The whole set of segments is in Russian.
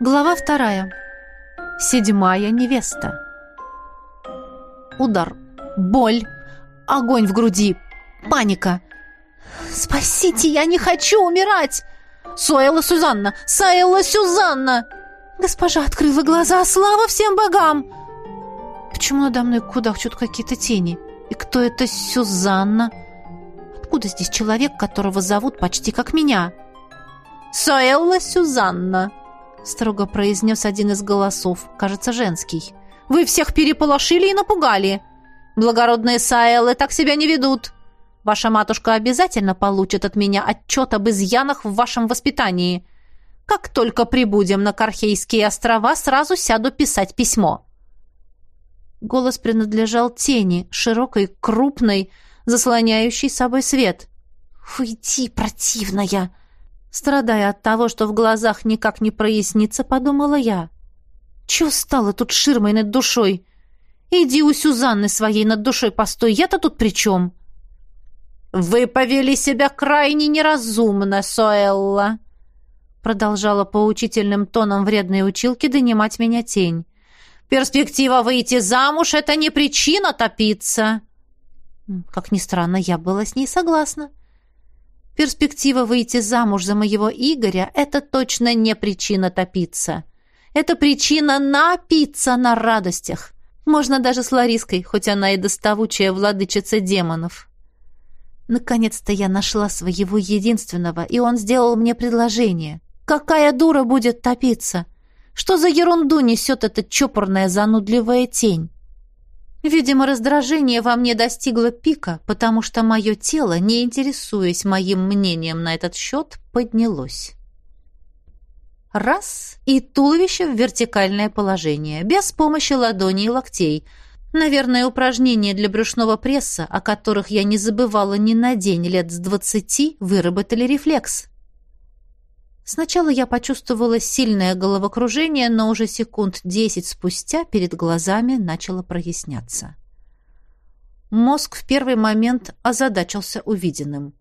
Глава вторая. Седьмая невеста. Удар. Боль. Огонь в груди. Паника. «Спасите, я не хочу умирать!» «Соэла Сюзанна! Соэла Сюзанна!» «Госпожа открыла глаза! Слава всем богам!» «Почему надо мной кудахчут какие-то тени? И кто это Сюзанна? Откуда здесь человек, которого зовут почти как меня?» «Соэлла Сюзанна!» Строго произнес один из голосов, кажется, женский. «Вы всех переполошили и напугали. Благородные Саэлы так себя не ведут. Ваша матушка обязательно получит от меня отчет об изъянах в вашем воспитании. Как только прибудем на Кархейские острова, сразу сяду писать письмо». Голос принадлежал тени, широкой, крупной, заслоняющей собой свет. «Уйди, противная!» Страдая от того, что в глазах никак не прояснится, подумала я. Чё стало тут ширмой над душой? Иди у Сюзанны своей над душой постой, я-то тут при чем? «Вы повели себя крайне неразумно, Соэлла!» Продолжала поучительным тоном вредной училки донимать меня тень. «Перспектива выйти замуж — это не причина топиться!» Как ни странно, я была с ней согласна. Перспектива выйти замуж за моего Игоря – это точно не причина топиться. Это причина напиться на радостях. Можно даже с Лариской, хоть она и доставучая владычица демонов. Наконец-то я нашла своего единственного, и он сделал мне предложение. Какая дура будет топиться? Что за ерунду несет эта чопорная занудливая тень? Видимо, раздражение во мне достигло пика, потому что мое тело, не интересуясь моим мнением на этот счет, поднялось. Раз — и туловище в вертикальное положение, без помощи ладоней и локтей. Наверное, упражнения для брюшного пресса, о которых я не забывала ни на день лет с двадцати, выработали рефлекс. Сначала я почувствовала сильное головокружение, но уже секунд десять спустя перед глазами начало проясняться. Мозг в первый момент озадачился увиденным.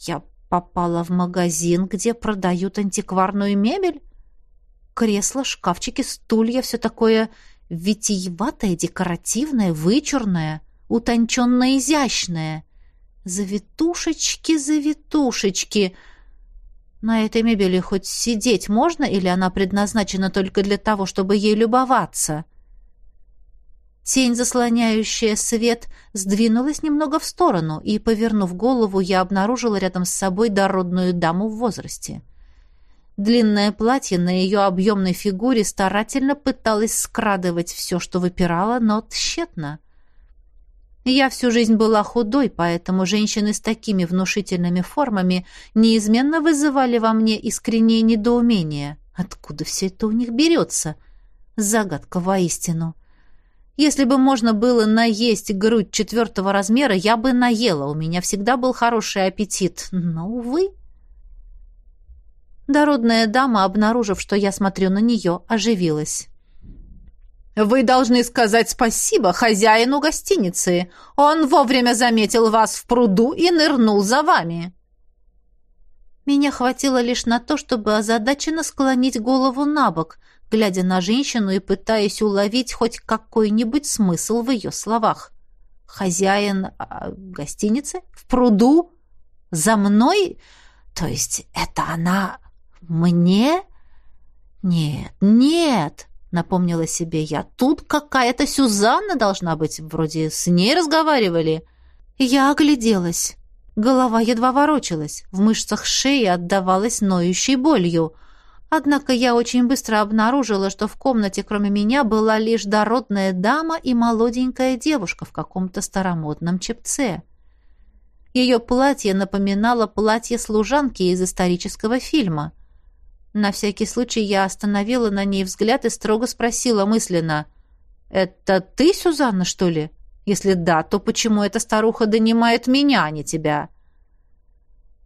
Я попала в магазин, где продают антикварную мебель? Кресла, шкафчики, стулья, все такое витиеватое, декоративное, вычурное, утонченно изящное. Завитушечки, завитушечки — на этой мебели хоть сидеть можно, или она предназначена только для того, чтобы ей любоваться? Тень, заслоняющая свет, сдвинулась немного в сторону, и, повернув голову, я обнаружила рядом с собой дородную даму в возрасте. Длинное платье на ее объемной фигуре старательно пыталось скрадывать все, что выпирало, но тщетно. Я всю жизнь была худой, поэтому женщины с такими внушительными формами неизменно вызывали во мне искреннее недоумение. Откуда все это у них берется? Загадка воистину. Если бы можно было наесть грудь четвертого размера, я бы наела. У меня всегда был хороший аппетит. Но, увы... Дородная дама, обнаружив, что я смотрю на нее, оживилась. Вы должны сказать спасибо хозяину гостиницы. Он вовремя заметил вас в пруду и нырнул за вами. Меня хватило лишь на то, чтобы озадаченно склонить голову на бок, глядя на женщину и пытаясь уловить хоть какой-нибудь смысл в ее словах. Хозяин а, гостиницы? В пруду? За мной? То есть это она мне? Нет, нет. Напомнила себе я. Тут какая-то Сюзанна должна быть. Вроде с ней разговаривали. Я огляделась. Голова едва ворочалась. В мышцах шеи отдавалась ноющей болью. Однако я очень быстро обнаружила, что в комнате кроме меня была лишь дородная дама и молоденькая девушка в каком-то старомодном чепце. Ее платье напоминало платье служанки из исторического фильма. На всякий случай я остановила на ней взгляд и строго спросила мысленно. «Это ты, Сюзанна, что ли? Если да, то почему эта старуха донимает меня, а не тебя?»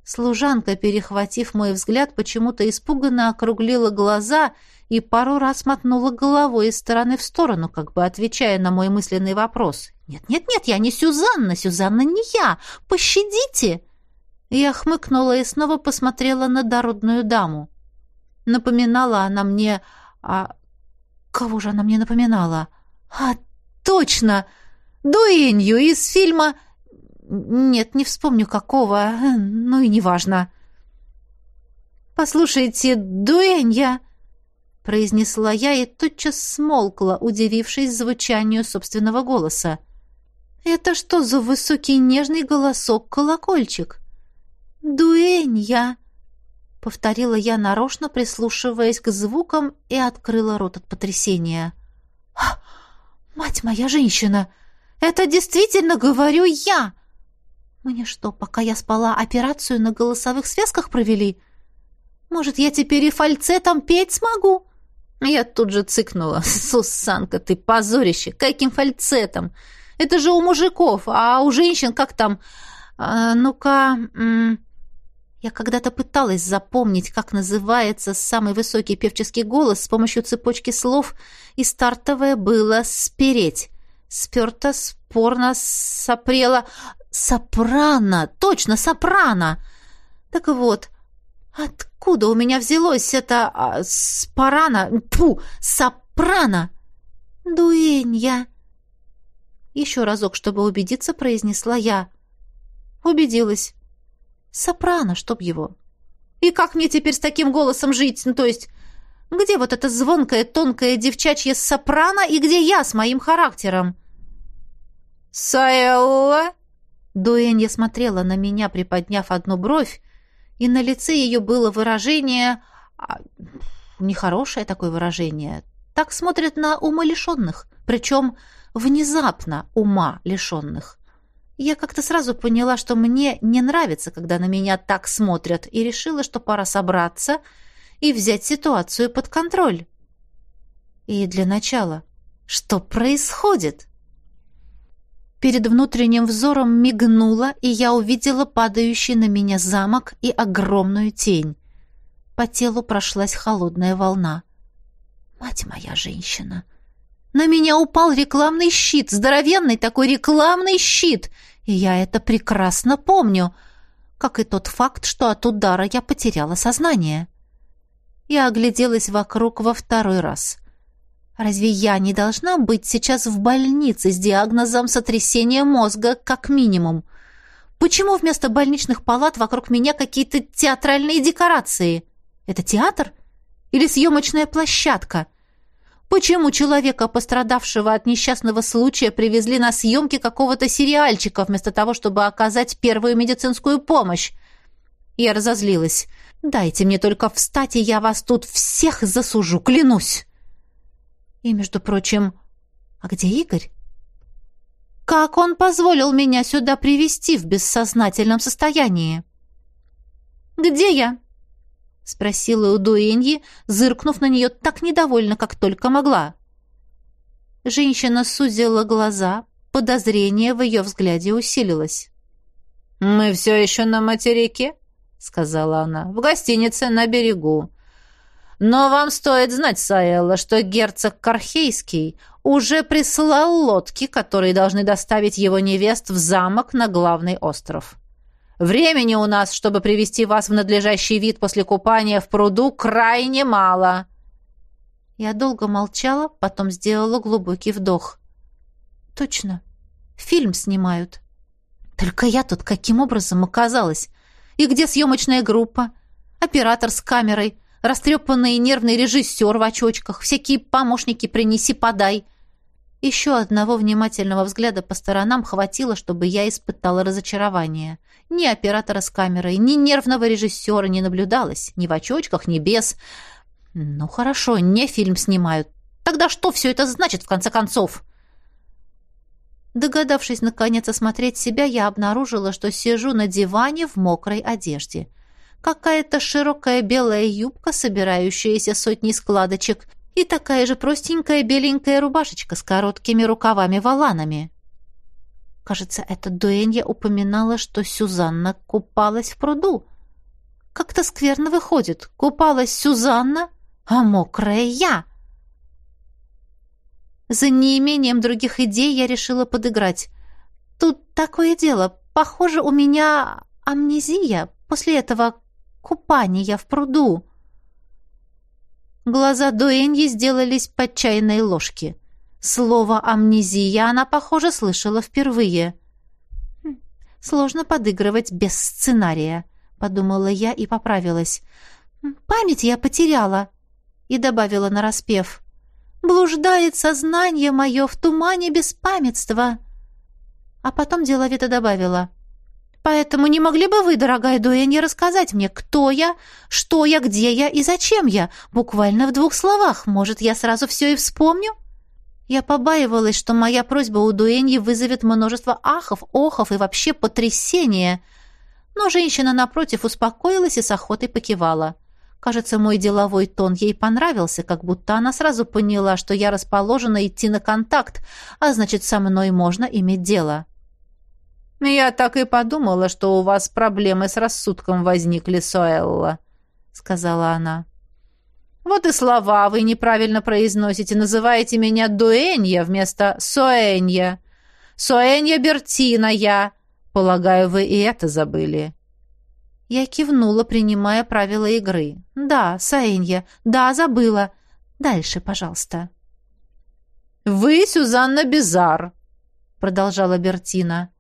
Служанка, перехватив мой взгляд, почему-то испуганно округлила глаза и пару раз мотнула головой из стороны в сторону, как бы отвечая на мой мысленный вопрос. «Нет-нет-нет, я не Сюзанна, Сюзанна не я! Пощадите!» Я хмыкнула и снова посмотрела на дородную даму. Напоминала она мне... А кого же она мне напоминала? А, точно! Дуэнью из фильма... Нет, не вспомню какого, ну и неважно. «Послушайте, Дуэнья!» — произнесла я и тотчас смолкла, удивившись звучанию собственного голоса. «Это что за высокий нежный голосок-колокольчик?» «Дуэнья!» — повторила я нарочно, прислушиваясь к звукам, и открыла рот от потрясения. «А, «Мать моя женщина! Это действительно говорю я!» «Мне что, пока я спала, операцию на голосовых связках провели? Может, я теперь и фальцетом петь смогу?» Я тут же цыкнула. «Сусанка, ты позорище! Каким фальцетом? Это же у мужиков, а у женщин как там? А, ну-ка...» Я когда-то пыталась запомнить, как называется самый высокий певческий голос с помощью цепочки слов, и стартовое было «спереть». Сперто, спорно, сопрела... Сопрано! Точно, сопрано! Так вот, откуда у меня взялось это а, спарано... Пу! Сопрано! Дуэнья! Еще разок, чтобы убедиться, произнесла я. Убедилась. Сопрано, чтоб его. И как мне теперь с таким голосом жить? Ну, то есть, где вот это звонкое, тонкое девчачье сопрано и где я с моим характером? «Саэлла?» Дуэнья смотрела на меня, приподняв одну бровь, и на лице ее было выражение... А, нехорошее такое выражение. Так смотрят на умалишенных, причем внезапно ума лишенных. Я как-то сразу поняла, что мне не нравится, когда на меня так смотрят, и решила, что пора собраться и взять ситуацию под контроль. И для начала, что происходит? Перед внутренним взором мигнуло, и я увидела падающий на меня замок и огромную тень. По телу прошлась холодная волна. «Мать моя женщина!» На меня упал рекламный щит, здоровенный такой рекламный щит, и я это прекрасно помню, как и тот факт, что от удара я потеряла сознание. Я огляделась вокруг во второй раз. Разве я не должна быть сейчас в больнице с диагнозом сотрясения мозга как минимум? Почему вместо больничных палат вокруг меня какие-то театральные декорации? Это театр? Или съемочная площадка? Почему человека, пострадавшего от несчастного случая, привезли на съемки какого-то сериальчика, вместо того, чтобы оказать первую медицинскую помощь? Я разозлилась. «Дайте мне только встать, и я вас тут всех засужу, клянусь!» И, между прочим, а где Игорь? Как он позволил меня сюда привести в бессознательном состоянии? «Где я?» — спросила у Дуэньи, зыркнув на нее так недовольно, как только могла. Женщина сузила глаза, подозрение в ее взгляде усилилось. «Мы все еще на материке», — сказала она, — «в гостинице на берегу. Но вам стоит знать, Саэлла, что герцог Кархейский уже прислал лодки, которые должны доставить его невест в замок на главный остров. Времени у нас, чтобы привести вас в надлежащий вид после купания в пруду, крайне мало». Я долго молчала, потом сделала глубокий вдох. «Точно. Фильм снимают. Только я тут каким образом оказалась? И где съемочная группа? Оператор с камерой, растрепанный нервный режиссер в очочках, всякие помощники принеси-подай. Еще одного внимательного взгляда по сторонам хватило, чтобы я испытала разочарование. Ни оператора с камерой, ни нервного режиссера не наблюдалось, ни в очочках, ни без. Ну хорошо, не фильм снимают. Тогда что все это значит, в конце концов? Догадавшись, наконец, осмотреть себя, я обнаружила, что сижу на диване в мокрой одежде. Какая-то широкая белая юбка, собирающаяся сотней складочек — и такая же простенькая беленькая рубашечка с короткими рукавами-воланами. Кажется, эта дуэнья упоминала, что Сюзанна купалась в пруду. Как-то скверно выходит. Купалась Сюзанна, а мокрая я. За неимением других идей я решила подыграть. Тут такое дело. Похоже, у меня амнезия после этого купания в пруду. Глаза Дуэньи сделались под чайной ложки. Слово «амнезия» она, похоже, слышала впервые. «Хм, «Сложно подыгрывать без сценария», — подумала я и поправилась. «Память я потеряла», — и добавила нараспев. «Блуждает сознание мое в тумане беспамятства». А потом деловито добавила. Поэтому не могли бы вы, дорогая Дуэнни, рассказать мне, кто я, что я, где я и зачем я? Буквально в двух словах. Может, я сразу все и вспомню?» Я побаивалась, что моя просьба у Дуэньи вызовет множество ахов, охов и вообще потрясения. Но женщина, напротив, успокоилась и с охотой покивала. Кажется, мой деловой тон ей понравился, как будто она сразу поняла, что я расположена идти на контакт, а значит, со мной можно иметь дело. «Я так и подумала, что у вас проблемы с рассудком возникли, Соэлла», — сказала она. «Вот и слова вы неправильно произносите, называете меня Дуэнья вместо Соэнья. Соэнья Бертина я. Полагаю, вы и это забыли». Я кивнула, принимая правила игры. «Да, Соэнья, да, забыла. Дальше, пожалуйста». «Вы Сюзанна Бизар», — продолжала Бертина.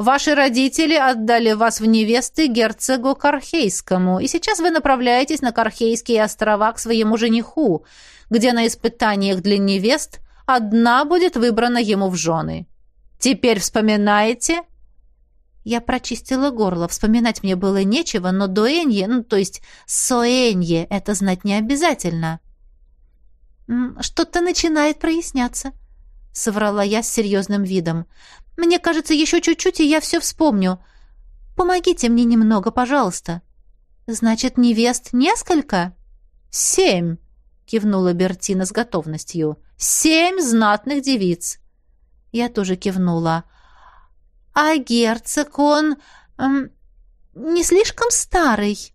Ваши родители отдали вас в невесты герцогу Кархейскому, и сейчас вы направляетесь на Кархейские острова к своему жениху, где на испытаниях для невест одна будет выбрана ему в жены. Теперь вспоминаете?» Я прочистила горло. Вспоминать мне было нечего, но дуэнье, ну, то есть соэнье, это знать не обязательно. «Что-то начинает проясняться», — соврала я с серьезным видом. Мне кажется, еще чуть-чуть, и я все вспомню. Помогите мне немного, пожалуйста. Значит, невест несколько? Семь, кивнула Бертина с готовностью. Семь знатных девиц. Я тоже кивнула. А герцог, он... Эм, не слишком старый?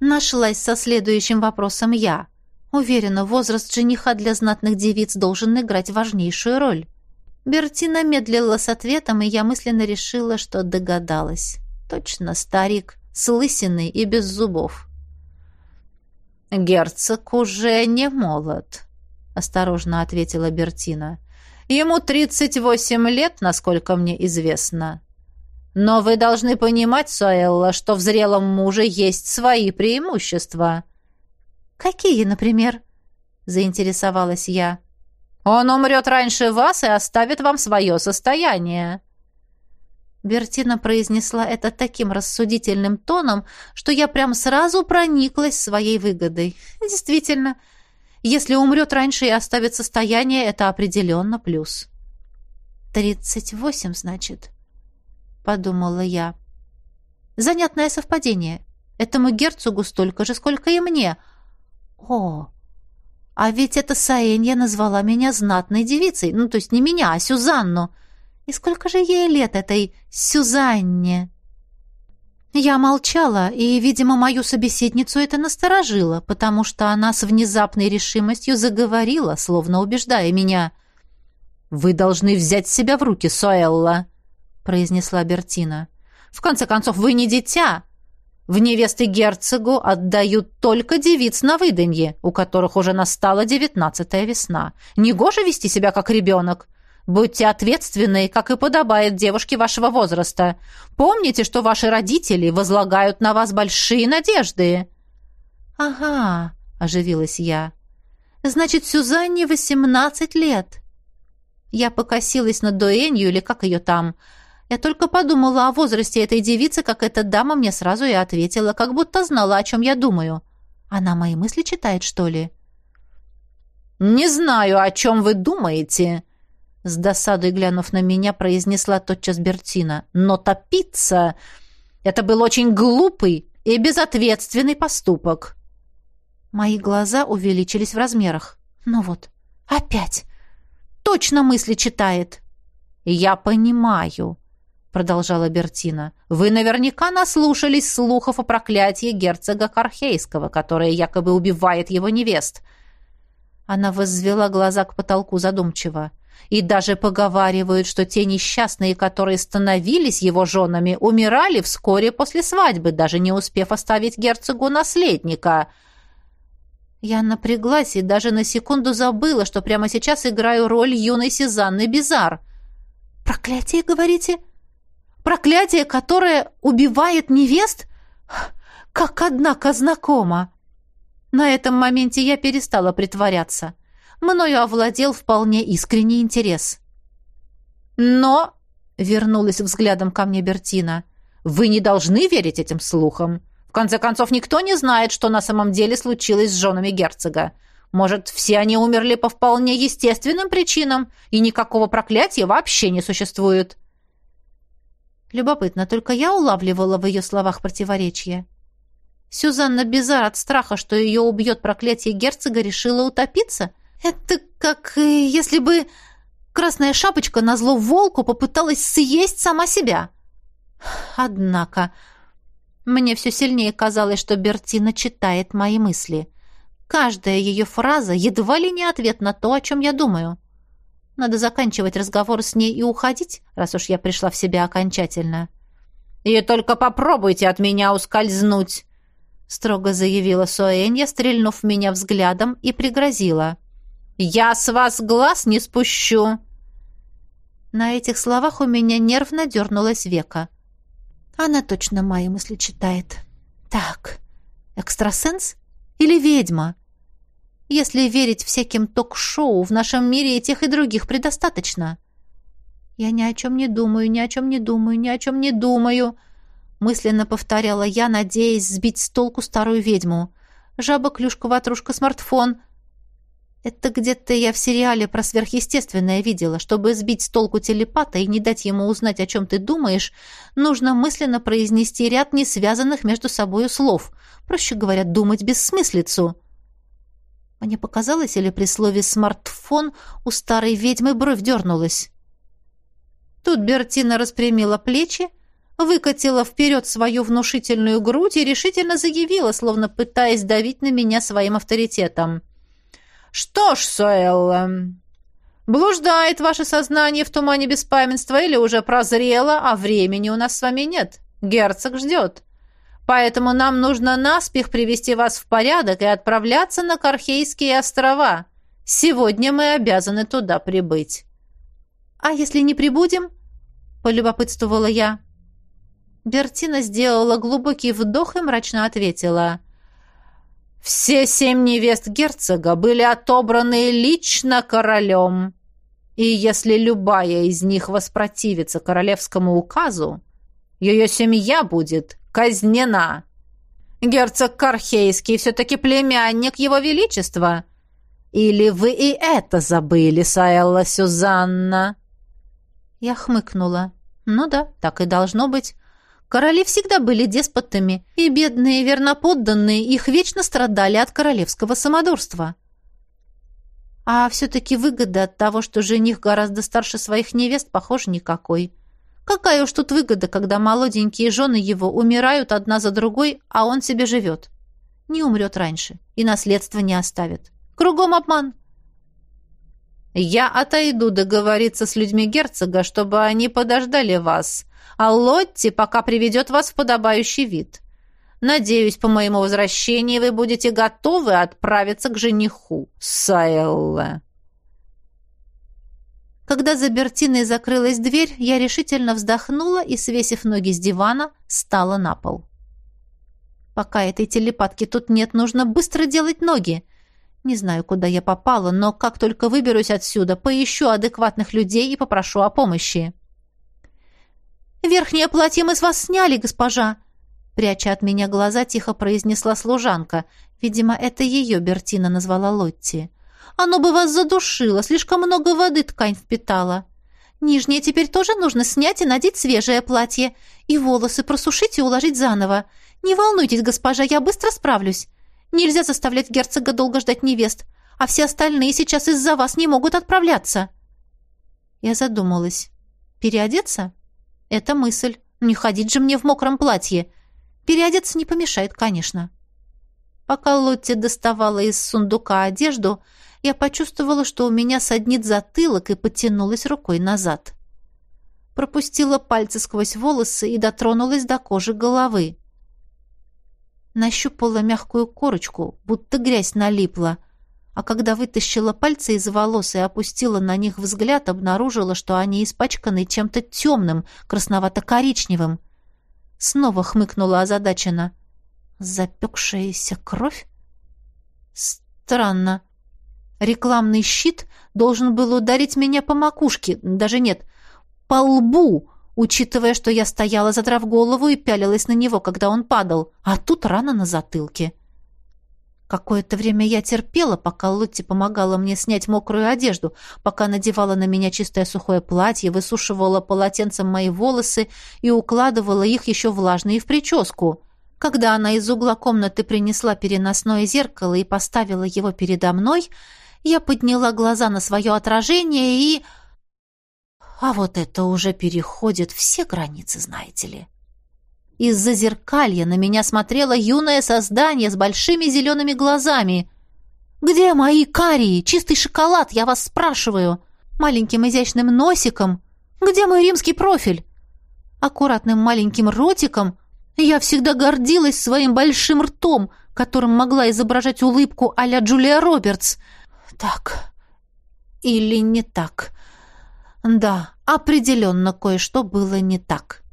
Нашлась со следующим вопросом я. Уверена, возраст жениха для знатных девиц должен играть важнейшую роль. Бертина медлила с ответом, и я мысленно решила, что догадалась. Точно старик, с лысиной и без зубов. «Герцог уже не молод», — осторожно ответила Бертина. «Ему тридцать восемь лет, насколько мне известно. Но вы должны понимать, Суэлла, что в зрелом муже есть свои преимущества». «Какие, например?» — заинтересовалась я. Он умрет раньше вас и оставит вам свое состояние». Бертина произнесла это таким рассудительным тоном, что я прям сразу прониклась своей выгодой. Действительно, если умрет раньше и оставит состояние, это определенно плюс. «Тридцать восемь, значит», — подумала я. «Занятное совпадение. Этому герцогу столько же, сколько и мне. О, а ведь эта Саэнья назвала меня знатной девицей. Ну, то есть не меня, а Сюзанну. И сколько же ей лет этой Сюзанне? Я молчала, и, видимо, мою собеседницу это насторожило, потому что она с внезапной решимостью заговорила, словно убеждая меня. «Вы должны взять себя в руки, Соэлла», — произнесла Бертина. «В конце концов, вы не дитя. В невесты герцогу отдают только девиц на выданье, у которых уже настала девятнадцатая весна. Негоже вести себя как ребенок. Будьте ответственны, как и подобает девушке вашего возраста. Помните, что ваши родители возлагают на вас большие надежды». «Ага», — оживилась я. «Значит, Сюзанне восемнадцать лет». Я покосилась на дуэнью, или как ее там, — я только подумала о возрасте этой девицы, как эта дама мне сразу и ответила, как будто знала, о чем я думаю. Она мои мысли читает, что ли? «Не знаю, о чем вы думаете», — с досадой глянув на меня, произнесла тотчас Бертина. «Но топиться — это был очень глупый и безответственный поступок». Мои глаза увеличились в размерах. «Ну вот, опять! Точно мысли читает!» «Я понимаю», продолжала Бертина. Вы наверняка наслушались слухов о проклятии герцога Кархейского, которое якобы убивает его невест. Она воззвела глаза к потолку задумчиво. И даже поговаривают, что те несчастные, которые становились его женами, умирали вскоре после свадьбы, даже не успев оставить герцогу наследника. Я напряглась и даже на секунду забыла, что прямо сейчас играю роль юной Сезанны Бизар. «Проклятие, говорите? Проклятие, которое убивает невест? Как, однако, знакомо!» На этом моменте я перестала притворяться. Мною овладел вполне искренний интерес. «Но...» — вернулась взглядом ко мне Бертина. «Вы не должны верить этим слухам конце концов, никто не знает, что на самом деле случилось с женами герцога. Может, все они умерли по вполне естественным причинам, и никакого проклятия вообще не существует. Любопытно, только я улавливала в ее словах противоречие. Сюзанна Бизар от страха, что ее убьет проклятие герцога, решила утопиться? Это как э, если бы Красная Шапочка на зло волку попыталась съесть сама себя. Однако... Мне все сильнее казалось, что Бертина читает мои мысли. Каждая ее фраза едва ли не ответ на то, о чем я думаю. Надо заканчивать разговор с ней и уходить, раз уж я пришла в себя окончательно. «И только попробуйте от меня ускользнуть!» строго заявила Суэнья, стрельнув меня взглядом и пригрозила. «Я с вас глаз не спущу!» На этих словах у меня нервно дернулось века. Она точно мои мысли читает. Так, экстрасенс или ведьма? Если верить всяким ток-шоу, в нашем мире и тех, и других предостаточно. Я ни о чем не думаю, ни о чем не думаю, ни о чем не думаю, мысленно повторяла я, надеясь сбить с толку старую ведьму. Жаба, клюшка, ватрушка, смартфон — это где-то я в сериале про сверхъестественное видела. Чтобы сбить с толку телепата и не дать ему узнать, о чем ты думаешь, нужно мысленно произнести ряд несвязанных между собой слов. Проще говоря, думать бессмыслицу. Мне показалось, или при слове «смартфон» у старой ведьмы бровь дернулась. Тут Бертина распрямила плечи, выкатила вперед свою внушительную грудь и решительно заявила, словно пытаясь давить на меня своим авторитетом — «Что ж, Суэлла, блуждает ваше сознание в тумане беспамятства или уже прозрело, а времени у нас с вами нет. Герцог ждет. Поэтому нам нужно наспех привести вас в порядок и отправляться на Кархейские острова. Сегодня мы обязаны туда прибыть». «А если не прибудем?» — полюбопытствовала я. Бертина сделала глубокий вдох и мрачно ответила. Все семь невест герцога были отобраны лично королем. И если любая из них воспротивится королевскому указу, ее семья будет казнена. Герцог Кархейский все-таки племянник его величества. Или вы и это забыли, Саэлла Сюзанна?» Я хмыкнула. «Ну да, так и должно быть. Короли всегда были деспотами, и бедные верноподданные их вечно страдали от королевского самодурства. А все-таки выгода от того, что жених гораздо старше своих невест, похоже, никакой. Какая уж тут выгода, когда молоденькие жены его умирают одна за другой, а он себе живет. Не умрет раньше и наследство не оставит. Кругом обман. «Я отойду договориться с людьми герцога, чтобы они подождали вас», а Лотти пока приведет вас в подобающий вид. Надеюсь, по моему возвращении вы будете готовы отправиться к жениху, Саэлла». Когда за Бертиной закрылась дверь, я решительно вздохнула и, свесив ноги с дивана, стала на пол. Пока этой телепатки тут нет, нужно быстро делать ноги. Не знаю, куда я попала, но как только выберусь отсюда, поищу адекватных людей и попрошу о помощи. «Верхнее платье мы с вас сняли, госпожа!» Пряча от меня глаза, тихо произнесла служанка. Видимо, это ее Бертина назвала Лотти. «Оно бы вас задушило, слишком много воды ткань впитала. Нижнее теперь тоже нужно снять и надеть свежее платье. И волосы просушить и уложить заново. Не волнуйтесь, госпожа, я быстро справлюсь. Нельзя заставлять герцога долго ждать невест, а все остальные сейчас из-за вас не могут отправляться». Я задумалась. «Переодеться?» Это мысль. Не ходить же мне в мокром платье. Переодеться не помешает, конечно. Пока Лотти доставала из сундука одежду, я почувствовала, что у меня саднит затылок и потянулась рукой назад. Пропустила пальцы сквозь волосы и дотронулась до кожи головы. Нащупала мягкую корочку, будто грязь налипла, а когда вытащила пальцы из волос и опустила на них взгляд, обнаружила, что они испачканы чем-то темным, красновато-коричневым. Снова хмыкнула озадаченно. Запекшаяся кровь? Странно. Рекламный щит должен был ударить меня по макушке, даже нет, по лбу, учитывая, что я стояла, задрав голову и пялилась на него, когда он падал, а тут рана на затылке. Какое-то время я терпела, пока Лотти помогала мне снять мокрую одежду, пока надевала на меня чистое сухое платье, высушивала полотенцем мои волосы и укладывала их еще влажные в прическу. Когда она из угла комнаты принесла переносное зеркало и поставила его передо мной, я подняла глаза на свое отражение и... А вот это уже переходит все границы, знаете ли. Из-за зеркалья на меня смотрело юное создание с большими зелеными глазами. «Где мои карии? Чистый шоколад, я вас спрашиваю!» Маленьким изящным носиком. «Где мой римский профиль?» Аккуратным маленьким ротиком. Я всегда гордилась своим большим ртом, которым могла изображать улыбку а-ля Джулия Робертс. Так или не так? Да, определенно кое-что было не так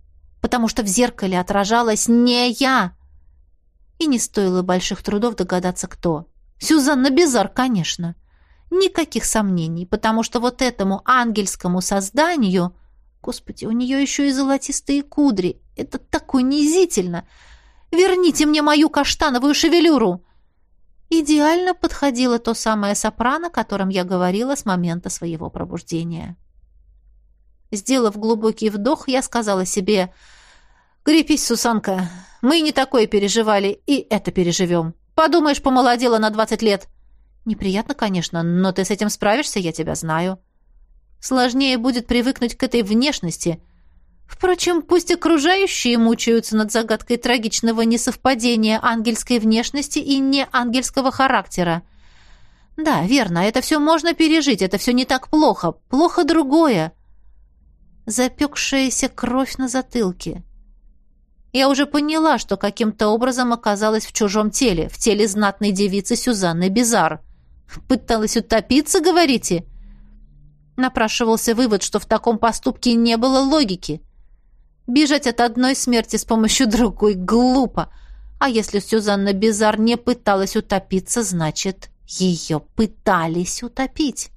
потому что в зеркале отражалась не я. И не стоило больших трудов догадаться, кто. Сюзанна Безар, конечно. Никаких сомнений, потому что вот этому ангельскому созданию... Господи, у нее еще и золотистые кудри. Это так унизительно. Верните мне мою каштановую шевелюру. Идеально подходило то самое сопрано, о котором я говорила с момента своего пробуждения. Сделав глубокий вдох, я сказала себе «Крепись, Сусанка, мы не такое переживали, и это переживем. Подумаешь, помолодела на двадцать лет». «Неприятно, конечно, но ты с этим справишься, я тебя знаю». «Сложнее будет привыкнуть к этой внешности». Впрочем, пусть окружающие мучаются над загадкой трагичного несовпадения ангельской внешности и неангельского характера. Да, верно, это все можно пережить, это все не так плохо. Плохо другое запекшаяся кровь на затылке. Я уже поняла, что каким-то образом оказалась в чужом теле, в теле знатной девицы Сюзанны Бизар. Пыталась утопиться, говорите? Напрашивался вывод, что в таком поступке не было логики. Бежать от одной смерти с помощью другой глупо. А если Сюзанна Бизар не пыталась утопиться, значит, ее пытались утопить.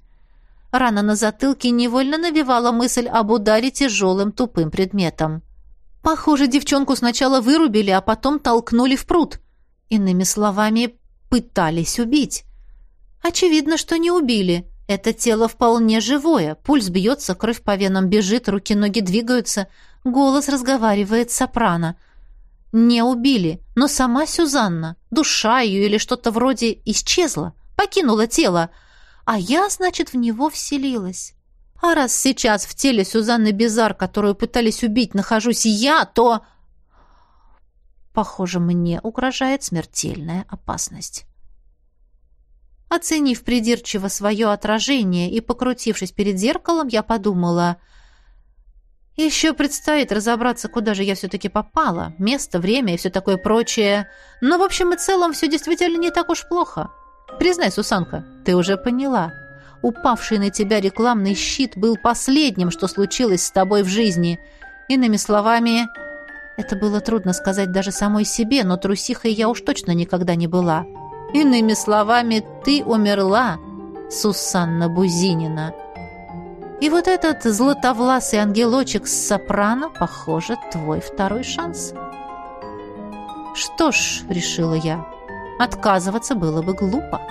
Рана на затылке невольно навевала мысль об ударе тяжелым тупым предметом. Похоже, девчонку сначала вырубили, а потом толкнули в пруд. Иными словами, пытались убить. Очевидно, что не убили. Это тело вполне живое. Пульс бьется, кровь по венам бежит, руки-ноги двигаются. Голос разговаривает сопрано. Не убили, но сама Сюзанна, душа ее или что-то вроде исчезла, покинула тело, а я, значит, в него вселилась. А раз сейчас в теле Сюзанны Бизар, которую пытались убить, нахожусь я, то... Похоже, мне угрожает смертельная опасность. Оценив придирчиво свое отражение и покрутившись перед зеркалом, я подумала... Еще предстоит разобраться, куда же я все-таки попала. Место, время и все такое прочее. Но, в общем и целом, все действительно не так уж плохо. Признай, Сусанка, ты уже поняла. Упавший на тебя рекламный щит был последним, что случилось с тобой в жизни. Иными словами, это было трудно сказать даже самой себе, но трусихой я уж точно никогда не была. Иными словами, ты умерла, Сусанна Бузинина. И вот этот златовласый ангелочек с сопрано, похоже, твой второй шанс. Что ж, решила я, Отказываться было бы глупо.